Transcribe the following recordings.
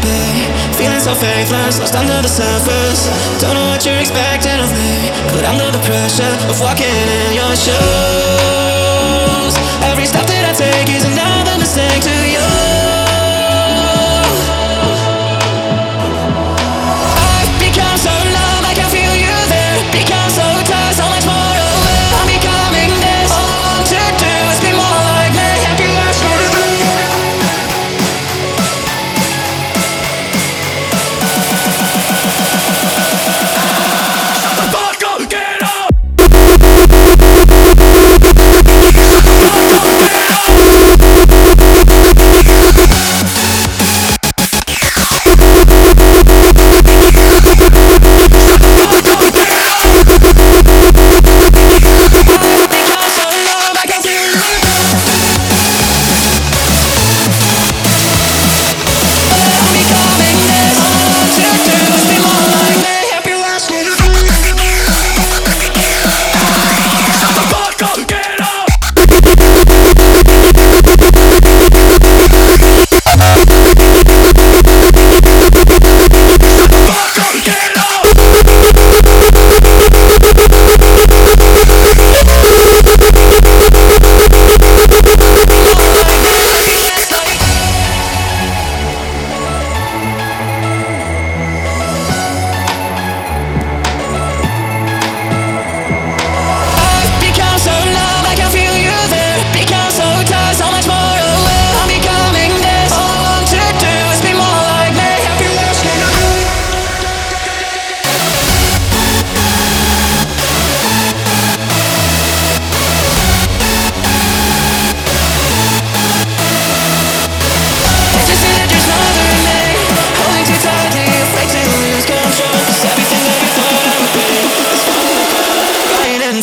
bed Feeling so faithless, lost under the surface. Don't know what you're expecting of me But under the pressure of walking in your shoes.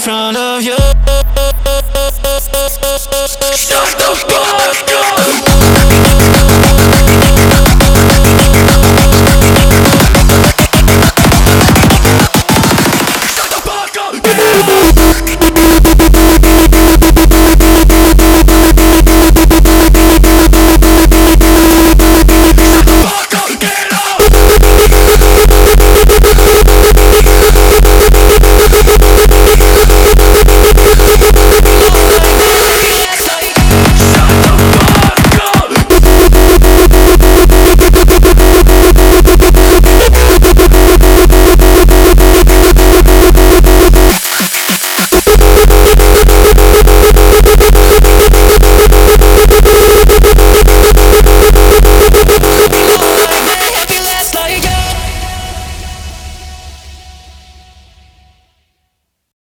front of you. Stop, stop, stop.